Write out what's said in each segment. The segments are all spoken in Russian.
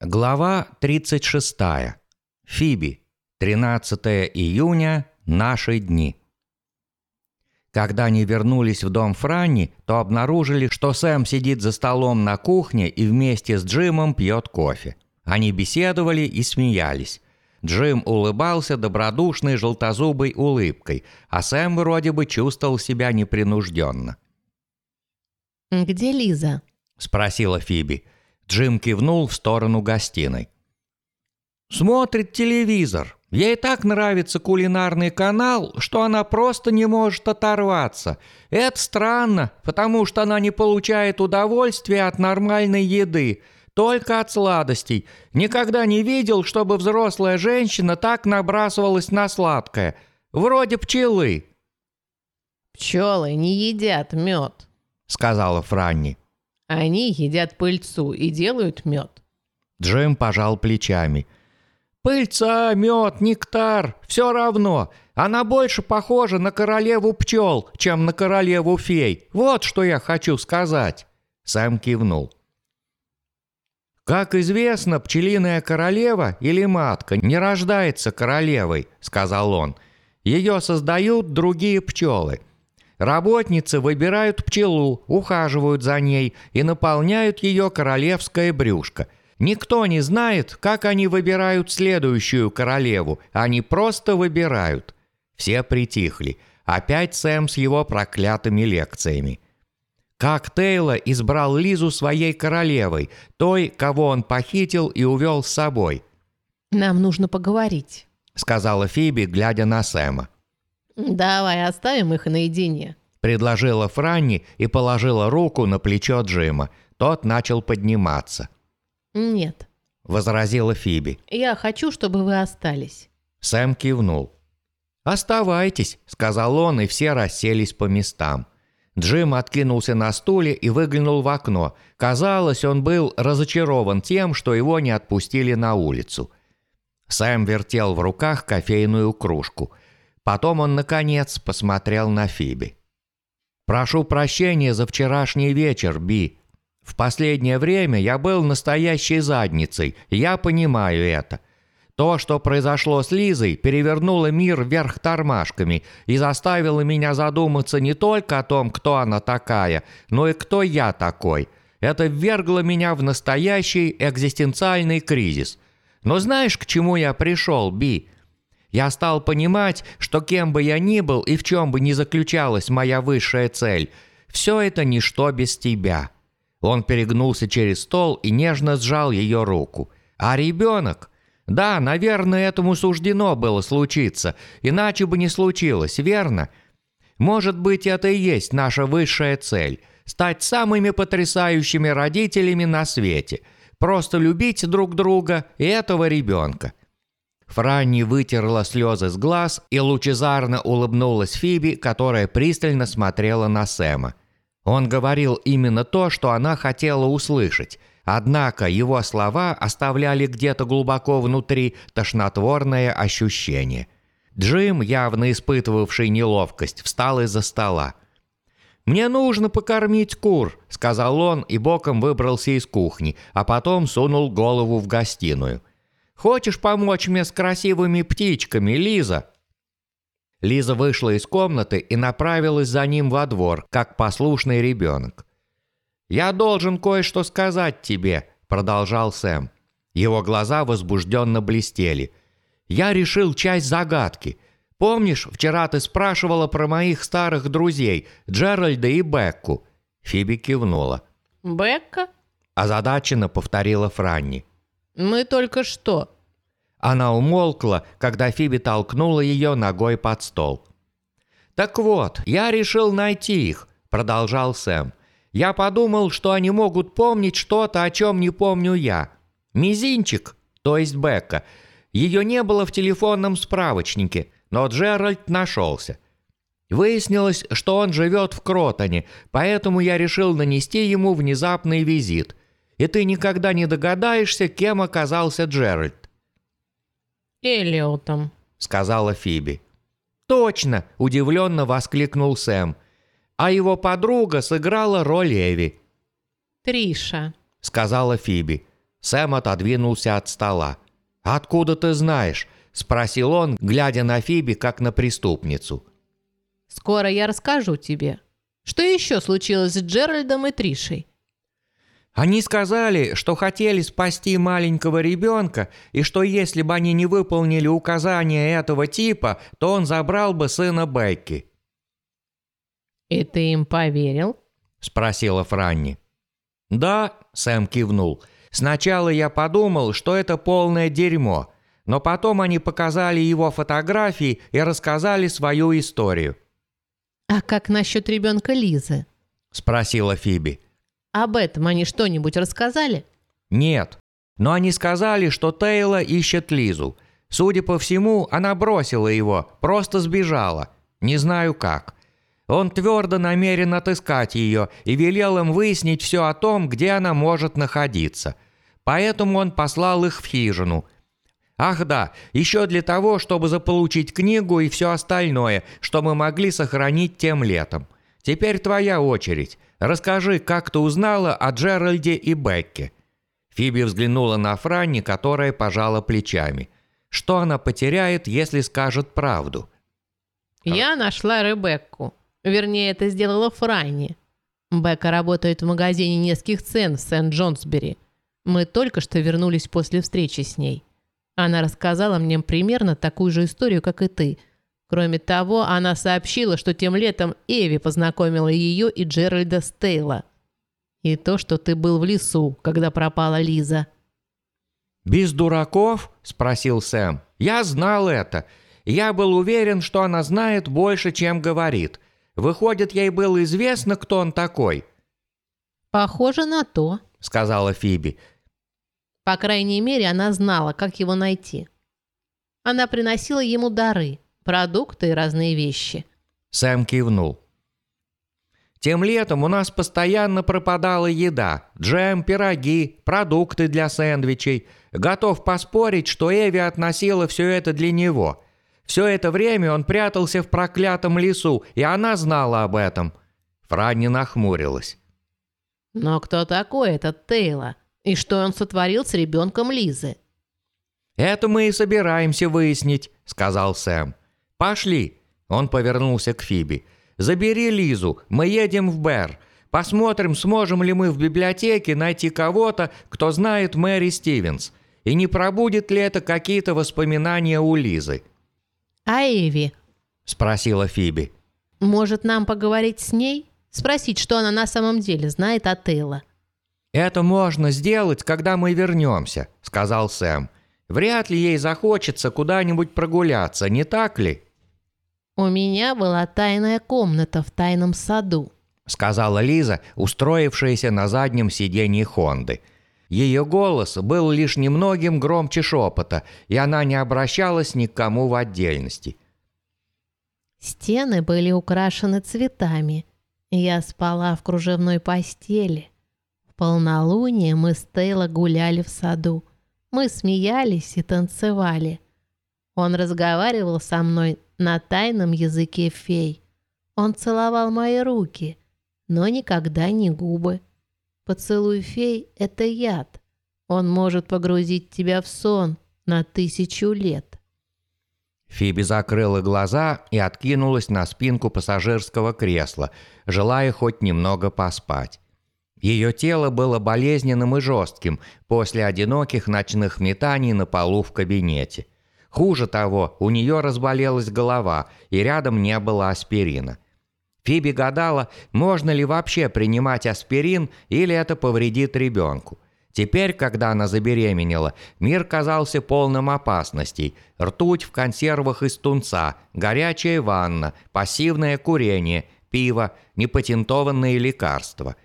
Глава 36. Фиби. 13 июня. Наши дни. Когда они вернулись в дом Франни, то обнаружили, что Сэм сидит за столом на кухне и вместе с Джимом пьет кофе. Они беседовали и смеялись. Джим улыбался добродушной желтозубой улыбкой, а Сэм вроде бы чувствовал себя непринужденно. «Где Лиза?» – спросила Фиби. – Джим кивнул в сторону гостиной. «Смотрит телевизор. Ей так нравится кулинарный канал, что она просто не может оторваться. Это странно, потому что она не получает удовольствия от нормальной еды, только от сладостей. Никогда не видел, чтобы взрослая женщина так набрасывалась на сладкое. Вроде пчелы». «Пчелы не едят мед», — сказала Франни. Они едят пыльцу и делают мед. Джим пожал плечами. «Пыльца, мед, нектар, все равно. Она больше похожа на королеву пчел, чем на королеву фей. Вот что я хочу сказать». Сэм кивнул. «Как известно, пчелиная королева или матка не рождается королевой», — сказал он. «Ее создают другие пчелы. Работницы выбирают пчелу, ухаживают за ней и наполняют ее королевское брюшко. Никто не знает, как они выбирают следующую королеву, они просто выбирают. Все притихли. Опять Сэм с его проклятыми лекциями. Как Тейла избрал Лизу своей королевой, той, кого он похитил и увел с собой. «Нам нужно поговорить», — сказала Фиби, глядя на Сэма. «Давай оставим их наедине», – предложила Франни и положила руку на плечо Джима. Тот начал подниматься. «Нет», – возразила Фиби. «Я хочу, чтобы вы остались». Сэм кивнул. «Оставайтесь», – сказал он, и все расселись по местам. Джим откинулся на стуле и выглянул в окно. Казалось, он был разочарован тем, что его не отпустили на улицу. Сэм вертел в руках кофейную кружку – Потом он, наконец, посмотрел на Фиби. «Прошу прощения за вчерашний вечер, Би. В последнее время я был настоящей задницей, я понимаю это. То, что произошло с Лизой, перевернуло мир вверх тормашками и заставило меня задуматься не только о том, кто она такая, но и кто я такой. Это ввергло меня в настоящий экзистенциальный кризис. Но знаешь, к чему я пришел, Би?» Я стал понимать, что кем бы я ни был и в чем бы ни заключалась моя высшая цель, все это ничто без тебя». Он перегнулся через стол и нежно сжал ее руку. «А ребенок?» «Да, наверное, этому суждено было случиться, иначе бы не случилось, верно?» «Может быть, это и есть наша высшая цель – стать самыми потрясающими родителями на свете, просто любить друг друга и этого ребенка. Франни вытерла слезы с глаз и лучезарно улыбнулась Фиби, которая пристально смотрела на Сэма. Он говорил именно то, что она хотела услышать, однако его слова оставляли где-то глубоко внутри тошнотворное ощущение. Джим, явно испытывавший неловкость, встал из-за стола. «Мне нужно покормить кур», — сказал он и боком выбрался из кухни, а потом сунул голову в гостиную. Хочешь помочь мне с красивыми птичками, Лиза?» Лиза вышла из комнаты и направилась за ним во двор, как послушный ребенок. «Я должен кое-что сказать тебе», — продолжал Сэм. Его глаза возбужденно блестели. «Я решил часть загадки. Помнишь, вчера ты спрашивала про моих старых друзей, Джеральда и Бекку?» Фиби кивнула. «Бекка?» – озадаченно повторила Франни. «Мы только что». Она умолкла, когда Фиби толкнула ее ногой под стол. «Так вот, я решил найти их», — продолжал Сэм. «Я подумал, что они могут помнить что-то, о чем не помню я. Мизинчик, то есть Бекка, ее не было в телефонном справочнике, но Джеральд нашелся. Выяснилось, что он живет в Кротоне, поэтому я решил нанести ему внезапный визит и ты никогда не догадаешься, кем оказался Джеральд». «Эллиотом», — сказала Фиби. «Точно!» — удивленно воскликнул Сэм. А его подруга сыграла роль Эви. «Триша», — сказала Фиби. Сэм отодвинулся от стола. «Откуда ты знаешь?» – спросил он, глядя на Фиби как на преступницу. Скоро я расскажу тебе. Что еще случилось с Джеральдом и Тришей? Они сказали, что хотели спасти маленького ребенка, и что если бы они не выполнили указания этого типа, то он забрал бы сына Бекки. И ты им поверил? Спросила Франни. Да, Сэм кивнул. Сначала я подумал, что это полное дерьмо, но потом они показали его фотографии и рассказали свою историю. А как насчет ребенка Лизы? Спросила Фиби. Об этом они что-нибудь рассказали? Нет. Но они сказали, что Тейла ищет Лизу. Судя по всему, она бросила его, просто сбежала. Не знаю как. Он твердо намерен отыскать ее и велел им выяснить все о том, где она может находиться. Поэтому он послал их в хижину. Ах да, еще для того, чтобы заполучить книгу и все остальное, что мы могли сохранить тем летом. Теперь твоя очередь. Расскажи, как ты узнала о Джеральде и Бекке?» Фиби взглянула на Франни, которая пожала плечами. Что она потеряет, если скажет правду? Я нашла Ребекку. Вернее, это сделала Франни. Бекка работает в магазине низких цен в Сент-Джонсбери. Мы только что вернулись после встречи с ней. Она рассказала мне примерно такую же историю, как и ты – Кроме того, она сообщила, что тем летом Эви познакомила ее и Джеральда Стейла. И то, что ты был в лесу, когда пропала Лиза. «Без дураков?» – спросил Сэм. «Я знал это. Я был уверен, что она знает больше, чем говорит. Выходит, ей было известно, кто он такой». «Похоже на то», – сказала Фиби. «По крайней мере, она знала, как его найти. Она приносила ему дары» продукты и разные вещи. Сэм кивнул. Тем летом у нас постоянно пропадала еда. Джем, пироги, продукты для сэндвичей. Готов поспорить, что Эви относила все это для него. Все это время он прятался в проклятом лесу, и она знала об этом. Франни нахмурилась. «Но кто такой этот Тейла? И что он сотворил с ребенком Лизы?» «Это мы и собираемся выяснить», — сказал Сэм. «Пошли!» Он повернулся к Фиби. «Забери Лизу, мы едем в Бэр. Посмотрим, сможем ли мы в библиотеке найти кого-то, кто знает Мэри Стивенс. И не пробудет ли это какие-то воспоминания у Лизы?» «А Эви?» – спросила Фиби. «Может, нам поговорить с ней? Спросить, что она на самом деле знает о Тейла?» «Это можно сделать, когда мы вернемся», – сказал Сэм. «Вряд ли ей захочется куда-нибудь прогуляться, не так ли?» «У меня была тайная комната в тайном саду», — сказала Лиза, устроившаяся на заднем сиденье Хонды. Ее голос был лишь немногим громче шепота, и она не обращалась ни к кому в отдельности. «Стены были украшены цветами. Я спала в кружевной постели. В полнолуние мы с Тейло гуляли в саду. Мы смеялись и танцевали. Он разговаривал со мной на тайном языке фей. Он целовал мои руки, но никогда не губы. Поцелуй фей — это яд. Он может погрузить тебя в сон на тысячу лет. Фиби закрыла глаза и откинулась на спинку пассажирского кресла, желая хоть немного поспать. Ее тело было болезненным и жестким после одиноких ночных метаний на полу в кабинете – Хуже того, у нее разболелась голова, и рядом не было аспирина. Фиби гадала, можно ли вообще принимать аспирин, или это повредит ребенку. Теперь, когда она забеременела, мир казался полным опасностей. Ртуть в консервах из тунца, горячая ванна, пассивное курение, пиво, непатентованные лекарства.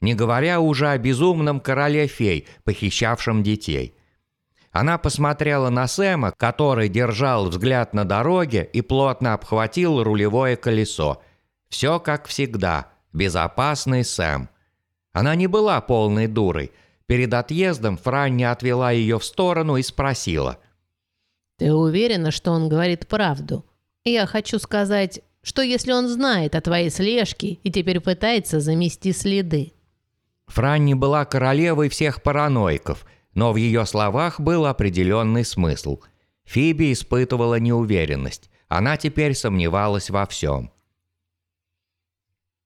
Не говоря уже о безумном короле фей, похищавшем детей. Она посмотрела на Сэма, который держал взгляд на дороге и плотно обхватил рулевое колесо. Все как всегда. Безопасный Сэм. Она не была полной дурой. Перед отъездом Франни отвела ее в сторону и спросила. «Ты уверена, что он говорит правду? Я хочу сказать, что если он знает о твоей слежке и теперь пытается замести следы?» Франни была королевой всех параноиков – но в ее словах был определенный смысл. Фиби испытывала неуверенность. Она теперь сомневалась во всем.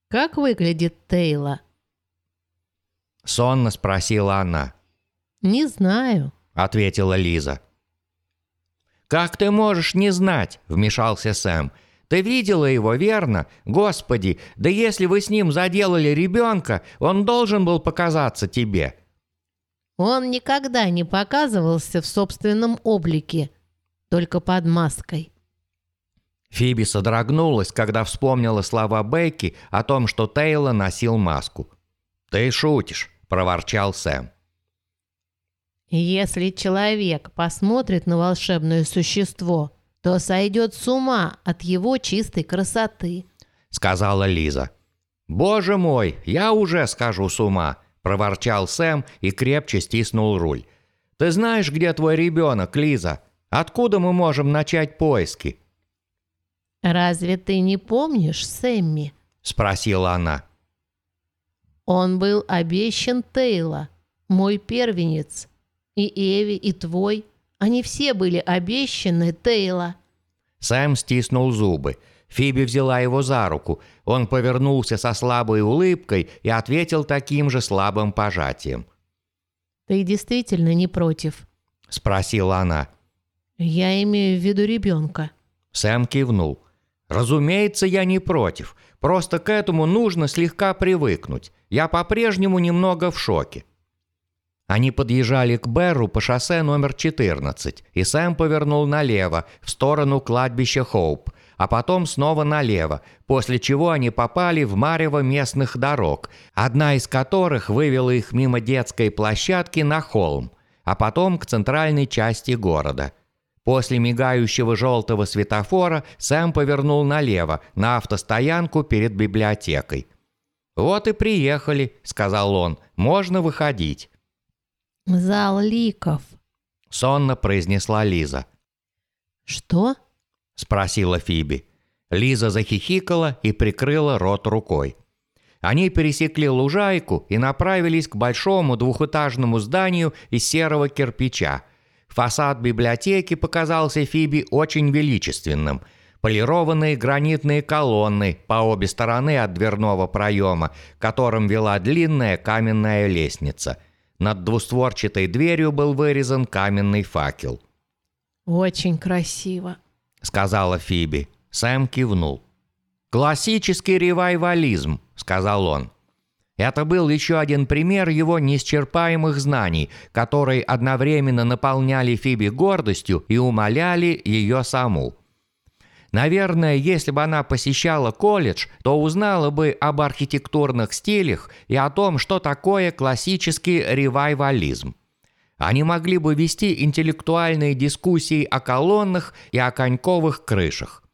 «Как выглядит Тейла?» Сонно спросила она. «Не знаю», — ответила Лиза. «Как ты можешь не знать?» – вмешался Сэм. «Ты видела его, верно? Господи, да если вы с ним заделали ребенка, он должен был показаться тебе». «Он никогда не показывался в собственном облике, только под маской». Фиби содрогнулась, когда вспомнила слова Бекки о том, что Тейла носил маску. «Ты шутишь», – проворчал Сэм. Если человек посмотрит на волшебное существо, то сойдет с ума от его чистой красоты», — сказала Лиза. «Боже мой, я уже схожу с ума», — проворчал Сэм и крепче стиснул руль. «Ты знаешь, где твой ребенок, Лиза? Откуда мы можем начать поиски?» «Разве ты не помнишь Сэмми?» — спросила она. «Он был обещан Тейла, мой первенец. И Эви, и твой. Они все были обещаны Тейла». Сэм стиснул зубы. Фиби взяла его за руку. Он повернулся со слабой улыбкой и ответил таким же слабым пожатием. «Ты действительно не против?» – спросила она. «Я имею в виду ребенка». Сэм кивнул. «Разумеется, я не против. Просто к этому нужно слегка привыкнуть. Я по-прежнему немного в шоке». Они подъезжали к Берру по шоссе номер 14, и Сэм повернул налево, в сторону кладбища Хоуп, а потом снова налево, после чего они попали в марево местных дорог, одна из которых вывела их мимо детской площадки на холм, а потом к центральной части города. После мигающего желтого светофора Сэм повернул налево, на автостоянку перед библиотекой. «Вот и приехали», — сказал он, — «можно выходить». «Зал ликов», — сонно произнесла Лиза. «Что?» — спросила Фиби. Лиза захихикала и прикрыла рот рукой. Они пересекли лужайку и направились к большому двухэтажному зданию из серого кирпича. Фасад библиотеки показался Фиби очень величественным. Полированные гранитные колонны по обе стороны от дверного проема, которым вела длинная каменная лестница – над двустворчатой дверью был вырезан каменный факел. «Очень красиво», — сказала Фиби. Сэм кивнул. «Классический ревайвализм», — сказал он. Это был еще один пример его неисчерпаемых знаний, которые одновременно наполняли Фиби гордостью и умоляли ее саму. Наверное, если бы она посещала колледж, то узнала бы об архитектурных стилях и о том, что такое классический ревайвализм. Они могли бы вести интеллектуальные дискуссии о колоннах и о коньковых крышах.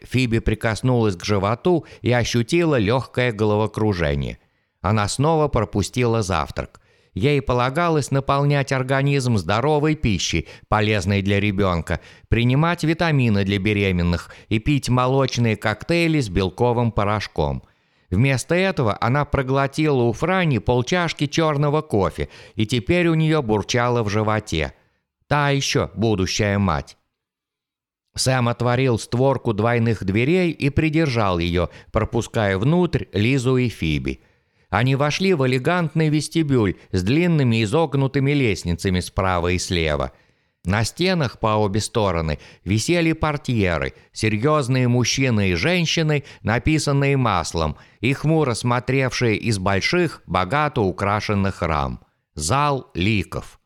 Фиби прикоснулась к животу и ощутила легкое головокружение. Она снова пропустила завтрак. Ей полагалось наполнять организм здоровой пищей, полезной для ребенка, принимать витамины для беременных и пить молочные коктейли с белковым порошком. Вместо этого она проглотила у Франи полчашки черного кофе, и теперь у нее бурчало в животе. Та еще будущая мать. Сэм отворил створку двойных дверей и придержал ее, пропуская внутрь Лизу и Фиби. Они вошли в элегантный вестибюль с длинными изогнутыми лестницами справа и слева. На стенах по обе стороны висели портьеры, серьезные мужчины и женщины, написанные маслом, и хмуро смотревшие из больших, богато украшенных рам. Зал ликов.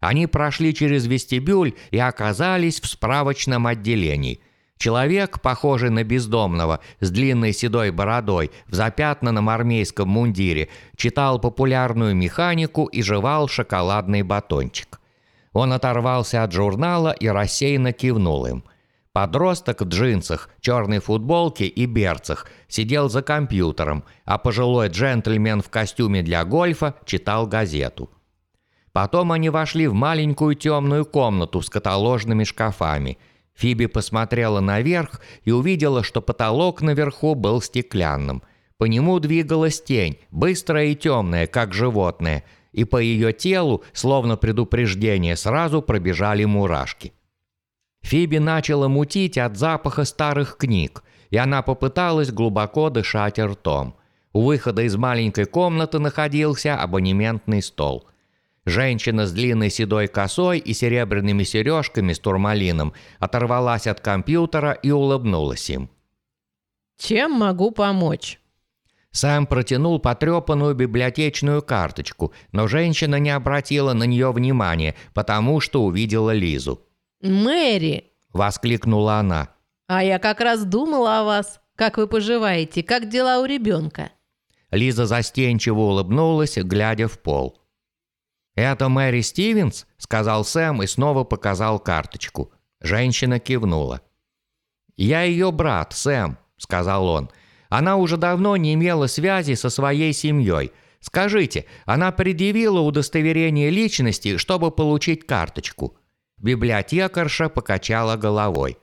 Они прошли через вестибюль и оказались в справочном отделении – Человек, похожий на бездомного, с длинной седой бородой, в запятнанном армейском мундире, читал популярную механику и жевал шоколадный батончик. Он оторвался от журнала и рассеянно кивнул им. Подросток в джинсах, черной футболке и берцах сидел за компьютером, а пожилой джентльмен в костюме для гольфа читал газету. Потом они вошли в маленькую темную комнату с каталожными шкафами – Фиби посмотрела наверх и увидела, что потолок наверху был стеклянным. По нему двигалась тень, быстрая и темная, как животное, и по ее телу, словно предупреждение, сразу пробежали мурашки. Фиби начала мутить от запаха старых книг, и она попыталась глубоко дышать ртом. У выхода из маленькой комнаты находился абонементный стол. Женщина с длинной седой косой и серебряными сережками с турмалином оторвалась от компьютера и улыбнулась им. «Чем могу помочь?» Сэм протянул потрепанную библиотечную карточку, но женщина не обратила на нее внимания, потому что увидела Лизу. «Мэри!» – воскликнула она. «А я как раз думала о вас. Как вы поживаете? Как дела у ребенка?» Лиза застенчиво улыбнулась, глядя в пол. «Это Мэри Стивенс?» – сказал Сэм и снова показал карточку. Женщина кивнула. «Я ее брат, Сэм», – сказал он. «Она уже давно не имела связи со своей семьей. Скажите, она предъявила удостоверение личности, чтобы получить карточку?» Библиотекарша покачала головой.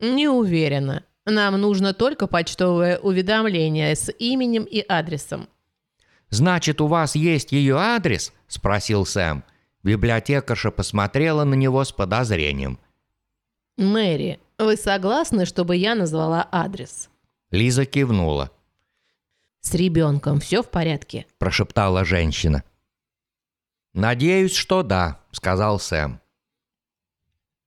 «Не уверена. Нам нужно только почтовое уведомление с именем и адресом». «Значит, у вас есть ее адрес?» – спросил Сэм. Библиотекарша посмотрела на него с подозрением. «Мэри, вы согласны, чтобы я назвала адрес?» Лиза кивнула. «С ребенком все в порядке?» – прошептала женщина. «Надеюсь, что да», – сказал Сэм.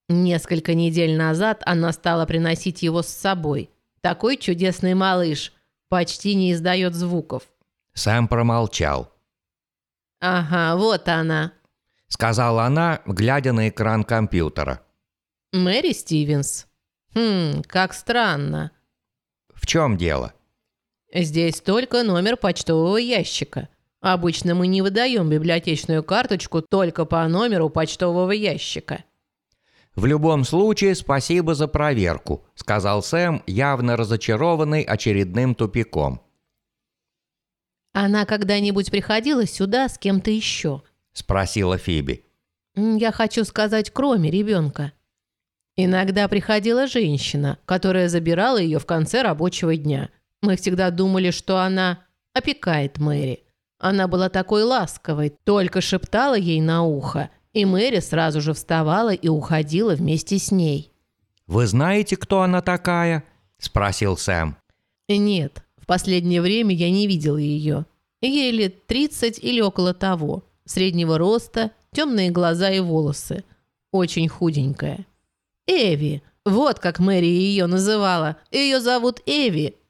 Несколько недель назад она стала приносить его с собой. Такой чудесный малыш, почти не издает звуков. Сэм промолчал. «Ага, вот она», — сказала она, глядя на экран компьютера. «Мэри Стивенс. Хм, как странно». «В чем дело?» «Здесь только номер почтового ящика. Обычно мы не выдаем библиотечную карточку только по номеру почтового ящика». «В любом случае, спасибо за проверку», — сказал Сэм, явно разочарованный очередным тупиком. «Она когда-нибудь приходила сюда с кем-то еще?» — спросила Фиби. «Я хочу сказать, кроме ребенка. Иногда приходила женщина, которая забирала ее в конце рабочего дня. Мы всегда думали, что она опекает Мэри. Она была такой ласковой, только шептала ей на ухо, и Мэри сразу же вставала и уходила вместе с ней». «Вы знаете, кто она такая?» – спросил Сэм. «Нет, последнее время я не видел ее. Ей лет 30 или около того. Среднего роста, темные глаза и волосы. Очень худенькая. Эви. Вот как Мэри ее называла. Ее зовут Эви.